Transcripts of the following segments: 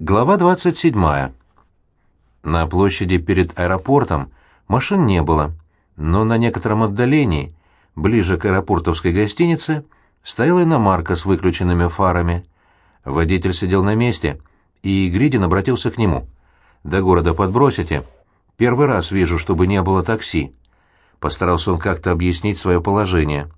Глава 27. На площади перед аэропортом машин не было, но на некотором отдалении, ближе к аэропортовской гостинице, стояла иномарка с выключенными фарами. Водитель сидел на месте, и Гридин обратился к нему. «До города подбросите? Первый раз вижу, чтобы не было такси». Постарался он как-то объяснить свое положение.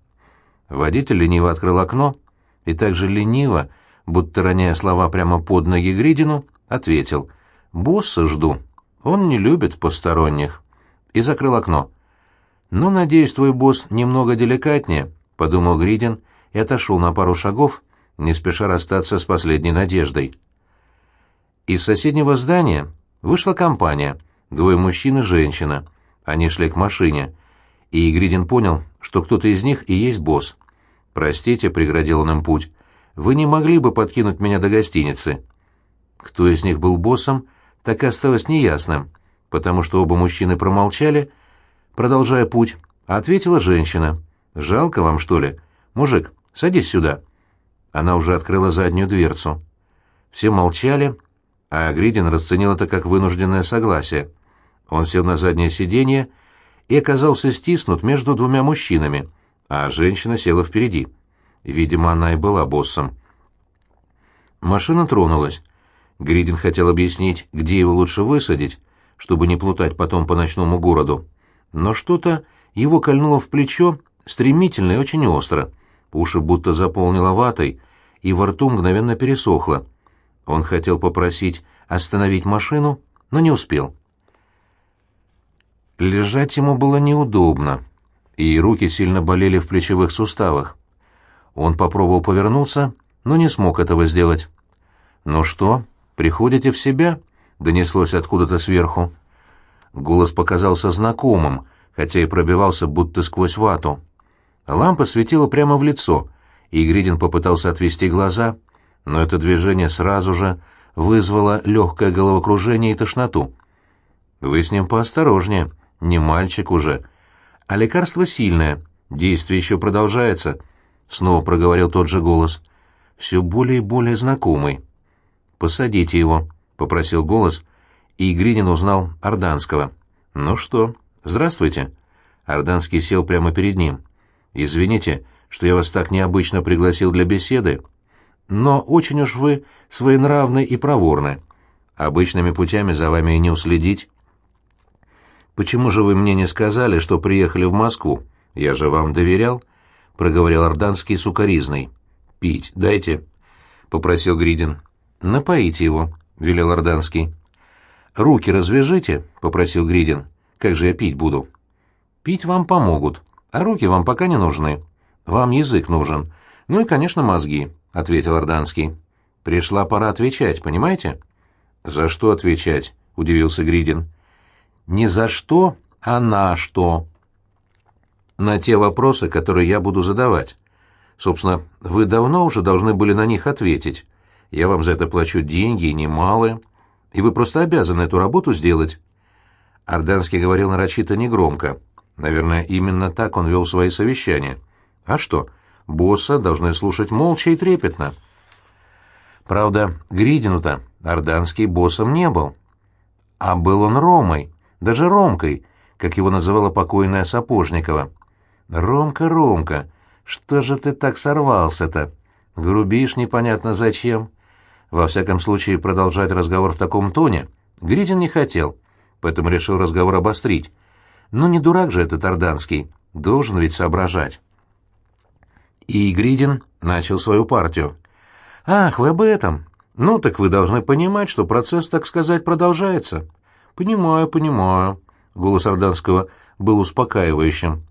Водитель лениво открыл окно и также лениво, будто роняя слова прямо под ноги Гридину, ответил «Босса жду, он не любит посторонних» и закрыл окно. «Ну, надеюсь, твой босс немного деликатнее», — подумал Гридин и отошел на пару шагов, не спеша расстаться с последней надеждой. Из соседнего здания вышла компания, двое мужчин и женщина. Они шли к машине, и Гридин понял, что кто-то из них и есть босс. «Простите», — преградил он им путь, вы не могли бы подкинуть меня до гостиницы?» Кто из них был боссом, так и осталось неясным, потому что оба мужчины промолчали, продолжая путь, а ответила женщина. «Жалко вам, что ли? Мужик, садись сюда». Она уже открыла заднюю дверцу. Все молчали, а Гридин расценил это как вынужденное согласие. Он сел на заднее сиденье и оказался стиснут между двумя мужчинами, а женщина села впереди. Видимо, она и была боссом. Машина тронулась. Гридин хотел объяснить, где его лучше высадить, чтобы не плутать потом по ночному городу. Но что-то его кольнуло в плечо стремительно и очень остро. Уши будто заполнило ватой, и во рту мгновенно пересохло. Он хотел попросить остановить машину, но не успел. Лежать ему было неудобно, и руки сильно болели в плечевых суставах. Он попробовал повернуться, но не смог этого сделать. «Ну что, приходите в себя?» — донеслось откуда-то сверху. Голос показался знакомым, хотя и пробивался будто сквозь вату. Лампа светила прямо в лицо, и Гридин попытался отвести глаза, но это движение сразу же вызвало легкое головокружение и тошноту. «Вы с ним поосторожнее, не мальчик уже. А лекарство сильное, действие еще продолжается», — снова проговорил тот же голос, все более и более знакомый. «Посадите его», — попросил голос, и Гринин узнал Орданского. «Ну что, здравствуйте». Орданский сел прямо перед ним. «Извините, что я вас так необычно пригласил для беседы, но очень уж вы своенравны и проворны. Обычными путями за вами и не уследить». «Почему же вы мне не сказали, что приехали в Москву? Я же вам доверял» проговорил Орданский сукоризный. «Пить дайте», — попросил Гридин. «Напоите его», — велел Орданский. «Руки развяжите», — попросил Гридин. «Как же я пить буду?» «Пить вам помогут, а руки вам пока не нужны. Вам язык нужен. Ну и, конечно, мозги», — ответил Орданский. «Пришла пора отвечать, понимаете?» «За что отвечать?» — удивился Гридин. «Не за что, а на что», на те вопросы, которые я буду задавать. Собственно, вы давно уже должны были на них ответить. Я вам за это плачу деньги, и немалые, и вы просто обязаны эту работу сделать». Орданский говорил нарочито негромко. Наверное, именно так он вел свои совещания. А что, босса должны слушать молча и трепетно. Правда, Гридину-то Орданский боссом не был. А был он Ромой, даже Ромкой, как его называла покойная Сапожникова. «Ромка, Ромка, что же ты так сорвался-то? Грубишь непонятно зачем». Во всяком случае, продолжать разговор в таком тоне Гридин не хотел, поэтому решил разговор обострить. Ну не дурак же этот Орданский, должен ведь соображать. И Гридин начал свою партию. «Ах, вы об этом? Ну так вы должны понимать, что процесс, так сказать, продолжается». «Понимаю, понимаю». Голос Орданского был успокаивающим.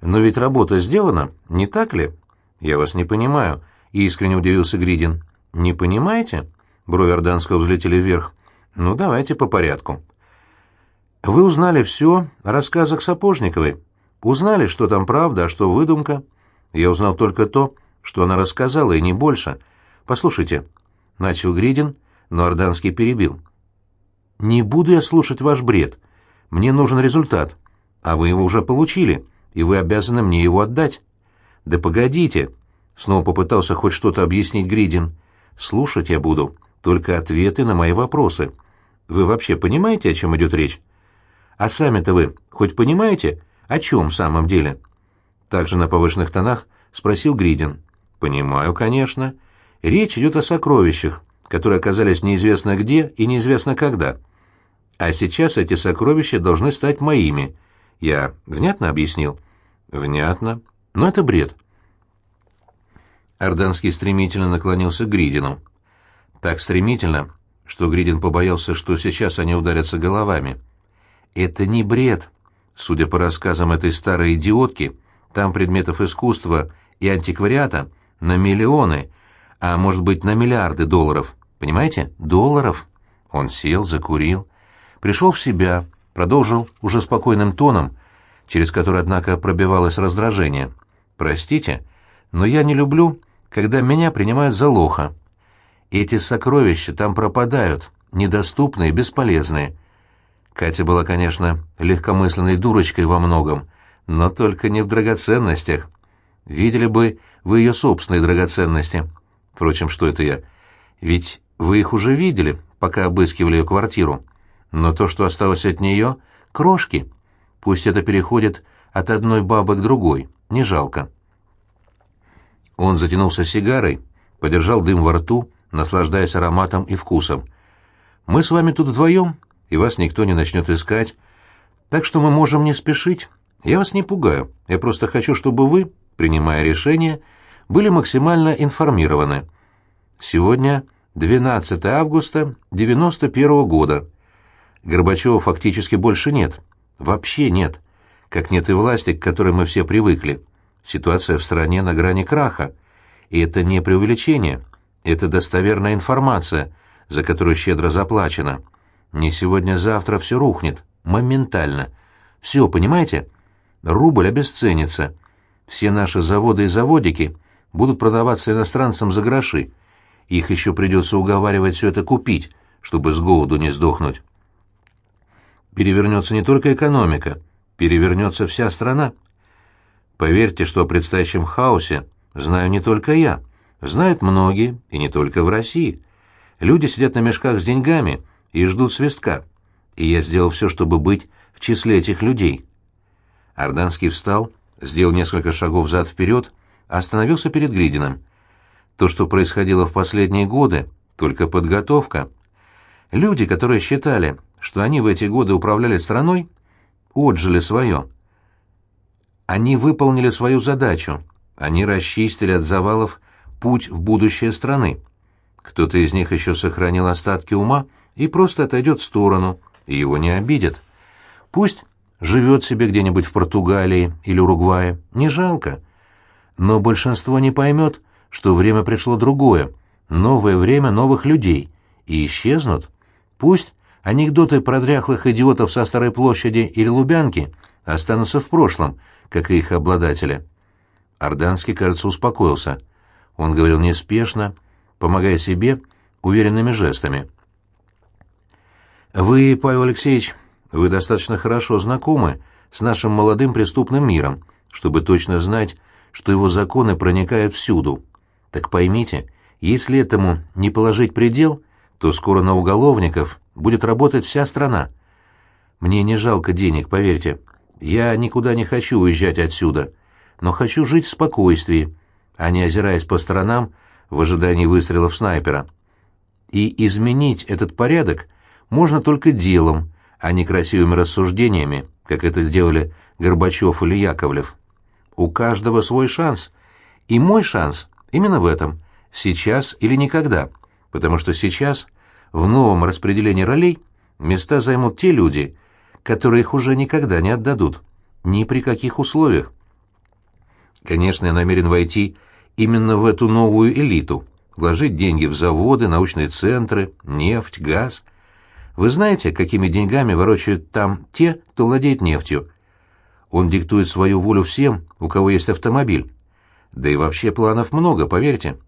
Но ведь работа сделана, не так ли? Я вас не понимаю, искренне удивился Гридин. Не понимаете? Брови Орданского взлетели вверх. Ну, давайте по порядку. Вы узнали все о рассказах Сапожниковой. Узнали, что там правда, а что выдумка. Я узнал только то, что она рассказала, и не больше. Послушайте, начал Гридин, но Орданский перебил. Не буду я слушать ваш бред. Мне нужен результат, а вы его уже получили и вы обязаны мне его отдать». «Да погодите!» — снова попытался хоть что-то объяснить Гридин. «Слушать я буду только ответы на мои вопросы. Вы вообще понимаете, о чем идет речь? А сами-то вы хоть понимаете, о чем в самом деле?» Также на повышенных тонах спросил Гридин. «Понимаю, конечно. Речь идет о сокровищах, которые оказались неизвестно где и неизвестно когда. А сейчас эти сокровища должны стать моими. Я внятно объяснил?» «Внятно. Но это бред». Орданский стремительно наклонился к Гридину. Так стремительно, что Гридин побоялся, что сейчас они ударятся головами. «Это не бред. Судя по рассказам этой старой идиотки, там предметов искусства и антиквариата на миллионы, а может быть на миллиарды долларов. Понимаете? Долларов. Он сел, закурил, пришел в себя, продолжил уже спокойным тоном, через который, однако, пробивалось раздражение. «Простите, но я не люблю, когда меня принимают за лоха. Эти сокровища там пропадают, недоступные, бесполезные». Катя была, конечно, легкомысленной дурочкой во многом, но только не в драгоценностях. Видели бы вы ее собственные драгоценности. Впрочем, что это я? Ведь вы их уже видели, пока обыскивали ее квартиру. Но то, что осталось от нее — крошки. Пусть это переходит от одной бабы к другой, не жалко. Он затянулся сигарой, подержал дым во рту, наслаждаясь ароматом и вкусом. «Мы с вами тут вдвоем, и вас никто не начнет искать, так что мы можем не спешить». Я вас не пугаю, я просто хочу, чтобы вы, принимая решение, были максимально информированы. Сегодня 12 августа 91 -го года. Горбачева фактически больше нет. Вообще нет. Как нет и власти, к которой мы все привыкли. Ситуация в стране на грани краха. И это не преувеличение. Это достоверная информация, за которую щедро заплачено. Не сегодня-завтра все рухнет. Моментально. Все, понимаете? рубль обесценится. Все наши заводы и заводики будут продаваться иностранцам за гроши. Их еще придется уговаривать все это купить, чтобы с голоду не сдохнуть. Перевернется не только экономика, перевернется вся страна. Поверьте, что о предстоящем хаосе знаю не только я, знают многие, и не только в России. Люди сидят на мешках с деньгами и ждут свистка, и я сделал все, чтобы быть в числе этих людей. Орданский встал, сделал несколько шагов зад-вперед, остановился перед Гридиным. То, что происходило в последние годы, только подготовка. Люди, которые считали, что они в эти годы управляли страной, отжили свое. Они выполнили свою задачу, они расчистили от завалов путь в будущее страны. Кто-то из них еще сохранил остатки ума и просто отойдет в сторону, и его не обидят. Пусть живет себе где-нибудь в Португалии или Уругвае, не жалко. Но большинство не поймет, что время пришло другое, новое время новых людей, и исчезнут. Пусть анекдоты про дряхлых идиотов со Старой площади или Лубянки останутся в прошлом, как и их обладатели. Орданский, кажется, успокоился. Он говорил неспешно, помогая себе уверенными жестами. «Вы, Павел Алексеевич, вы достаточно хорошо знакомы с нашим молодым преступным миром, чтобы точно знать, что его законы проникают всюду. Так поймите, если этому не положить предел, то скоро на уголовников будет работать вся страна. Мне не жалко денег, поверьте. Я никуда не хочу уезжать отсюда, но хочу жить в спокойствии, а не озираясь по сторонам в ожидании выстрелов снайпера. И изменить этот порядок можно только делом, а не красивыми рассуждениями, как это делали Горбачев или Яковлев. У каждого свой шанс. И мой шанс именно в этом. Сейчас или никогда. Потому что сейчас, в новом распределении ролей, места займут те люди, которые их уже никогда не отдадут. Ни при каких условиях. Конечно, я намерен войти именно в эту новую элиту, вложить деньги в заводы, научные центры, нефть, газ — вы знаете, какими деньгами ворочают там те, кто владеет нефтью? Он диктует свою волю всем, у кого есть автомобиль. Да и вообще планов много, поверьте.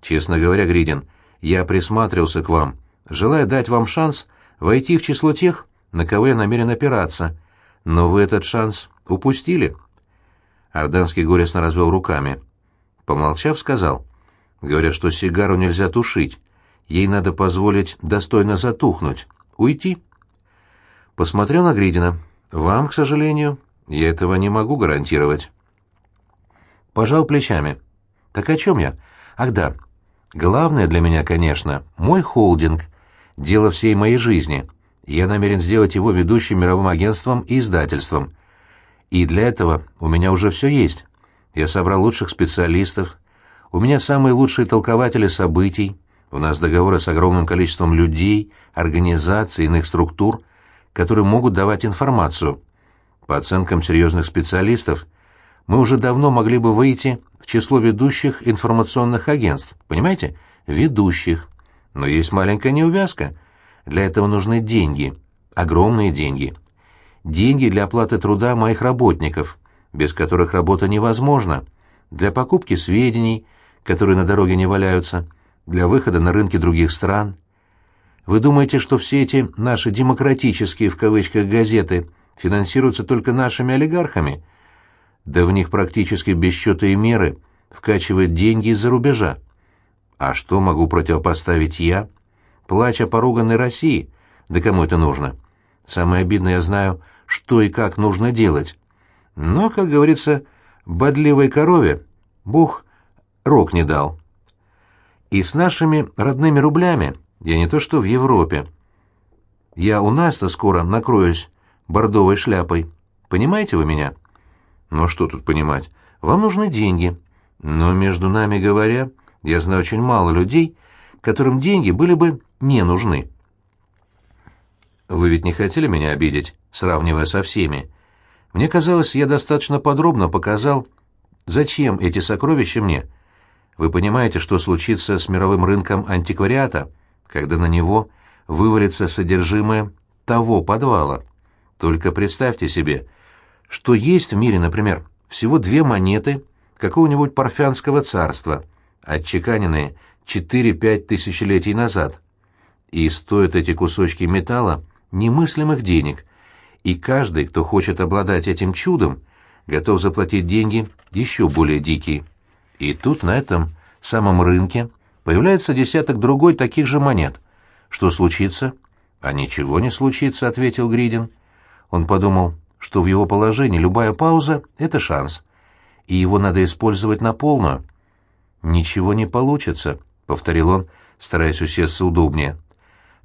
Честно говоря, Гридин, я присматривался к вам, желая дать вам шанс войти в число тех, на кого я намерен опираться. Но вы этот шанс упустили. Орданский горестно развел руками. Помолчав, сказал. Говорят, что сигару нельзя тушить. ей надо позволить достойно затухнуть, уйти. Посмотрел на Гридина. «Вам, к сожалению, я этого не могу гарантировать». Пожал плечами. «Так о чем я? Ах да, главное для меня, конечно, мой холдинг, дело всей моей жизни. Я намерен сделать его ведущим мировым агентством и издательством. И для этого у меня уже все есть. Я собрал лучших специалистов, у меня самые лучшие толкователи событий, у нас договоры с огромным количеством людей, организаций, иных структур, которые могут давать информацию. По оценкам серьезных специалистов, мы уже давно могли бы выйти в число ведущих информационных агентств, понимаете? Ведущих. Но есть маленькая неувязка. Для этого нужны деньги. Огромные деньги. Деньги для оплаты труда моих работников, без которых работа невозможна. Для покупки сведений, которые на дороге не валяются, для выхода на рынки других стран. Вы думаете, что все эти наши «демократические» в кавычках газеты финансируются только нашими олигархами? Да в них практически без счета и меры вкачивают деньги из-за рубежа. А что могу противопоставить я? Плача поруганной России. Да кому это нужно? Самое обидное, я знаю, что и как нужно делать. Но, как говорится, бодливой корове Бог рог не дал. И с нашими родными рублями я не то что в Европе. Я у нас-то скоро накроюсь бордовой шляпой. Понимаете вы меня? Ну а что тут понимать? Вам нужны деньги. Но, между нами говоря, я знаю очень мало людей, которым деньги были бы не нужны. Вы ведь не хотели меня обидеть, сравнивая со всеми. Мне казалось, я достаточно подробно показал, зачем эти сокровища мне — вы понимаете, что случится с мировым рынком антиквариата, когда на него вывалится содержимое того подвала? Только представьте себе, что есть в мире, например, всего две монеты какого-нибудь парфянского царства, отчеканенные 4-5 тысячелетий назад. И стоят эти кусочки металла немыслимых денег, и каждый, кто хочет обладать этим чудом, готов заплатить деньги еще более дикие. И тут на этом самом рынке появляется десяток другой таких же монет. Что случится? А ничего не случится, ответил Гридин. Он подумал, что в его положении любая пауза — это шанс, и его надо использовать на полную. «Ничего не получится», — повторил он, стараясь усесться удобнее.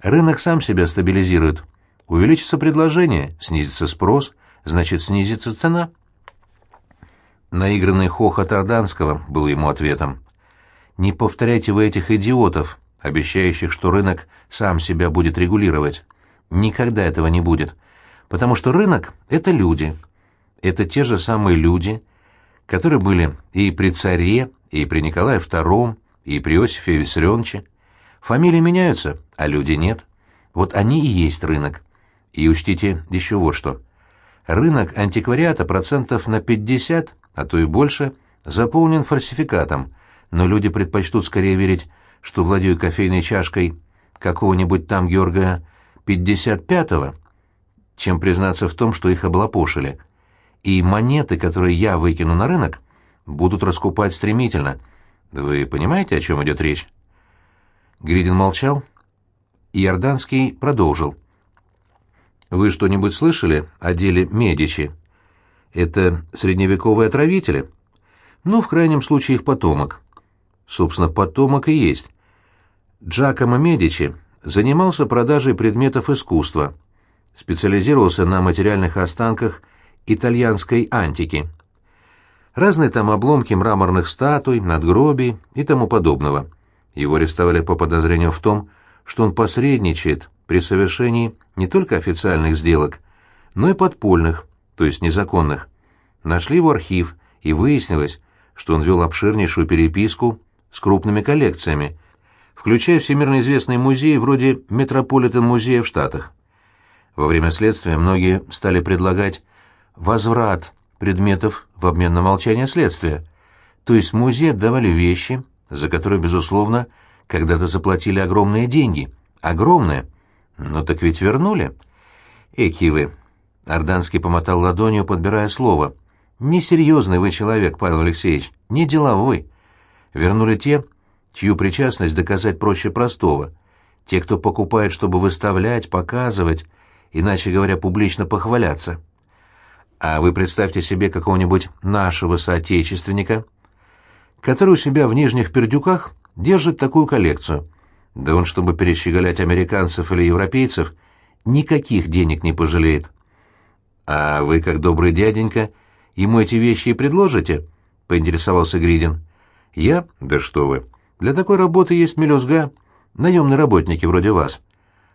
«Рынок сам себя стабилизирует. Увеличится предложение, снизится спрос, значит, снизится цена». Наигранный хохот Орданского был ему ответом. «Не повторяйте вы этих идиотов, обещающих, что рынок сам себя будет регулировать. Никогда этого не будет, потому что рынок — это люди. Это те же самые люди, которые были и при царе, и при Николае II, и при Иосифе Виссарионовиче. Фамилии меняются, а люди нет. Вот они и есть рынок. И учтите еще вот что. Рынок антиквариата процентов на 50 а то и больше, заполнен фальсификатом, но люди предпочтут скорее верить, что владеют кофейной чашкой какого-нибудь там Георга 55-го, чем признаться в том, что их облапошили. И монеты, которые я выкину на рынок, будут раскупать стремительно. Вы понимаете, о чем идет речь?» Гридин молчал, и Иорданский продолжил. «Вы что-нибудь слышали о деле Медичи?» Это средневековые отравители? Ну, в крайнем случае, их потомок. Собственно, потомок и есть. Джакомо Медичи занимался продажей предметов искусства, специализировался на материальных останках итальянской антики. Разные там обломки мраморных статуй, надгробий и тому подобного. Его арестовали по подозрению в том, что он посредничает при совершении не только официальных сделок, но и подпольных, то есть незаконных. Нашли его архив, и выяснилось, что он вел обширнейшую переписку с крупными коллекциями, включая всемирно известные музеи вроде Метрополитен-музея в Штатах. Во время следствия многие стали предлагать возврат предметов в обмен на молчание следствия, то есть музей отдавали вещи, за которые, безусловно, когда-то заплатили огромные деньги. Огромные. Но так ведь вернули. Эки вы, Орданский помотал ладонью, подбирая слово. «Несерьезный вы человек, Павел Алексеевич, не деловой. Вернули те, чью причастность доказать проще простого. Те, кто покупает, чтобы выставлять, показывать, иначе говоря, публично похваляться. А вы представьте себе какого-нибудь нашего соотечественника, который у себя в Нижних Пердюках держит такую коллекцию. Да он, чтобы перещеголять американцев или европейцев, никаких денег не пожалеет. А вы, как добрый дяденька, ему эти вещи и предложите? — поинтересовался Гридин. — Я? Да что вы. Для такой работы есть мелюзга, наемные работники вроде вас.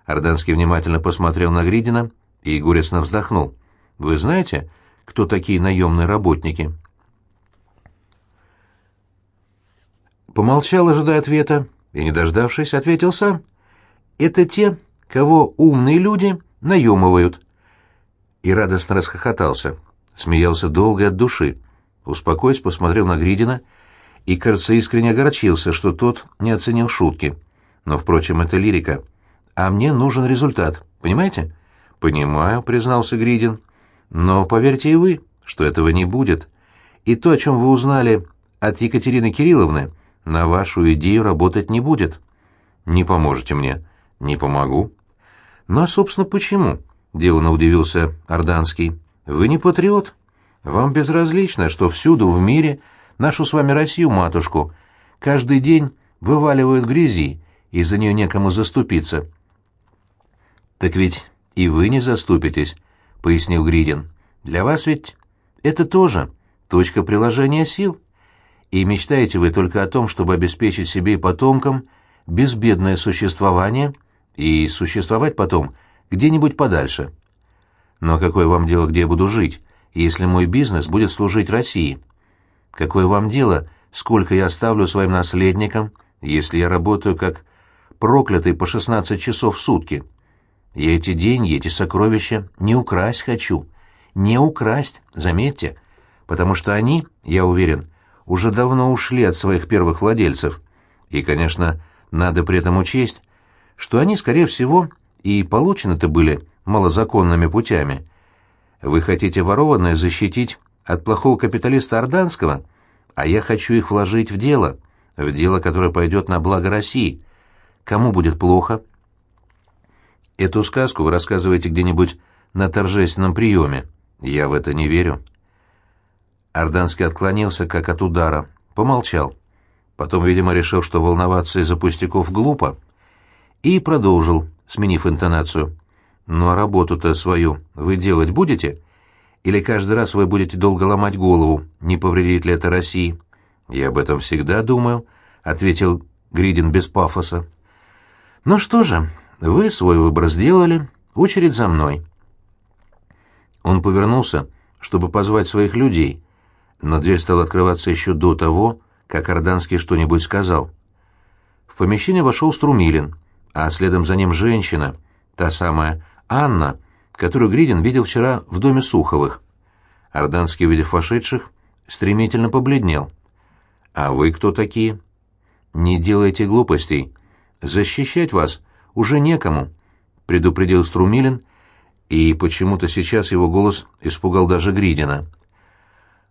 Орданский внимательно посмотрел на Гридина и горестно вздохнул. — Вы знаете, кто такие наемные работники?» Помолчал, ожидая ответа, и, не дождавшись, ответил сам. «Это те, кого умные люди наемывают». И радостно расхохотался, смеялся долго от души. Успокоясь, посмотрел на Гридина и, кажется, искренне огорчился, что тот не оценил шутки. Но, впрочем, это лирика. А мне нужен результат, понимаете? «Понимаю», — признался Гридин. «Но поверьте и вы, что этого не будет. И то, о чем вы узнали от Екатерины Кирилловны, на вашу идею работать не будет. Не поможете мне. Не помогу. Ну а, собственно, почему? Делано удивился Орданский. Вы не патриот. Вам безразлично, что всюду в мире нашу с вами Россию-матушку каждый день вываливают грязи, и за нее некому заступиться. Так ведь и вы не заступитесь, пояснил Гридин. Для вас ведь это тоже точка приложения сил и мечтаете вы только о том, чтобы обеспечить себе и потомкам безбедное существование и существовать потом где-нибудь подальше. Но какое вам дело, где я буду жить, если мой бизнес будет служить России? Какое вам дело, сколько я оставлю своим наследникам, если я работаю как проклятый по 16 часов в сутки? Я эти деньги, эти сокровища не украсть хочу. Не украсть, заметьте, потому что они, я уверен, уже давно ушли от своих первых владельцев. И, конечно, надо при этом учесть, что они, скорее всего, и получены-то были малозаконными путями. Вы хотите ворованное защитить от плохого капиталиста Орданского, а я хочу их вложить в дело, в дело, которое пойдет на благо России. Кому будет плохо? Эту сказку вы рассказываете где-нибудь на торжественном приеме. Я в это не верю. Орданский отклонился, как от удара, помолчал. Потом, видимо, решил, что волноваться из-за пустяков глупо, и продолжил, сменив интонацию. «Ну а работу-то свою вы делать будете? Или каждый раз вы будете долго ломать голову, не повредит ли это России?» «Я об этом всегда думаю», — ответил Гридин без пафоса. «Ну что же, вы свой выбор сделали, очередь за мной». Он повернулся, чтобы позвать своих людей — но дверь стала открываться еще до того, как Орданский что-нибудь сказал. В помещение вошел Струмилин, а следом за ним женщина, та самая Анна, которую Гридин видел вчера в доме Суховых. Орданский, увидев вошедших, стремительно побледнел. «А вы кто такие?» «Не делайте глупостей. Защищать вас уже некому», — предупредил Струмилин, и почему-то сейчас его голос испугал даже Гридина.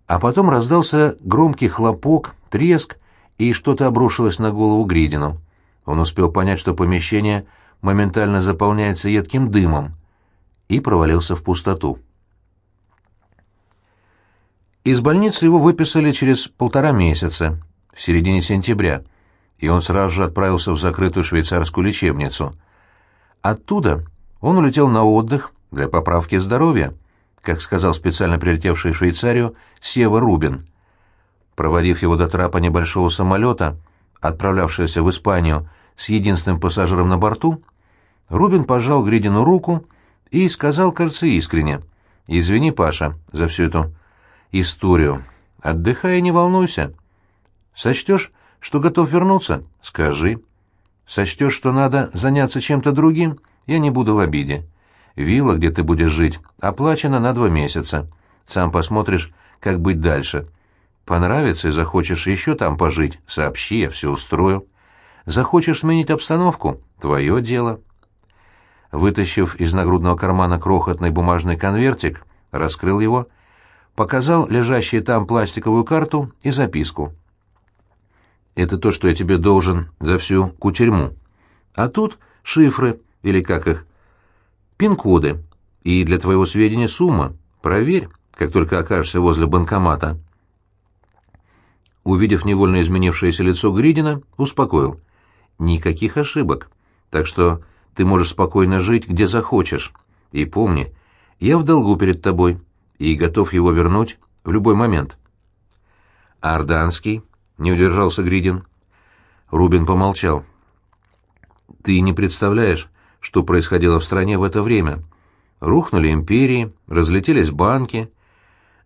А потом раздался громкий хлопок, треск, и что-то обрушилось на голову Гридину. Он успел понять, что помещение моментально заполняется едким дымом, и провалился в пустоту. Из больницы его выписали через полтора месяца, в середине сентября, и он сразу же отправился в закрытую швейцарскую лечебницу. Оттуда он улетел на отдых для поправки здоровья как сказал специально прилетевший в Швейцарию Сева Рубин. Проводив его до трапа небольшого самолета, отправлявшегося в Испанию с единственным пассажиром на борту, Рубин пожал Гридину руку и сказал, кажется, искренне, «Извини, Паша, за всю эту историю. Отдыхай и не волнуйся. Сочтешь, что готов вернуться? Скажи. Сочтешь, что надо заняться чем-то другим? Я не буду в обиде. Вилла, где ты будешь жить, оплачена на два месяца. Сам посмотришь, как быть дальше. Понравится и захочешь еще там пожить, сообщи, я все устрою. Захочешь сменить обстановку — твое дело». Вытащив из нагрудного кармана крохотный бумажный конвертик, раскрыл его, показал лежащие там пластиковую карту и записку. Это то, что я тебе должен за всю кутерьму. А тут шифры, или как их, пин-коды. И для твоего сведения сумма. Проверь, как только окажешься возле банкомата. Увидев невольно изменившееся лицо Гридина, успокоил. Никаких ошибок. Так что ты можешь спокойно жить, где захочешь. И помни, я в долгу перед тобой и готов его вернуть в любой момент. Арданский, не удержался Гридин. Рубин помолчал. Ты не представляешь, что происходило в стране в это время. Рухнули империи, разлетелись банки.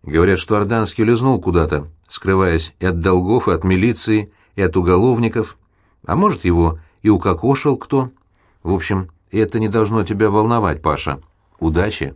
Говорят, что Орданский лизнул куда-то, скрываясь и от долгов, и от милиции, и от уголовников. А может, его и укокошил кто. В общем, это не должно тебя волновать, Паша. Удачи!